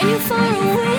when you're far away.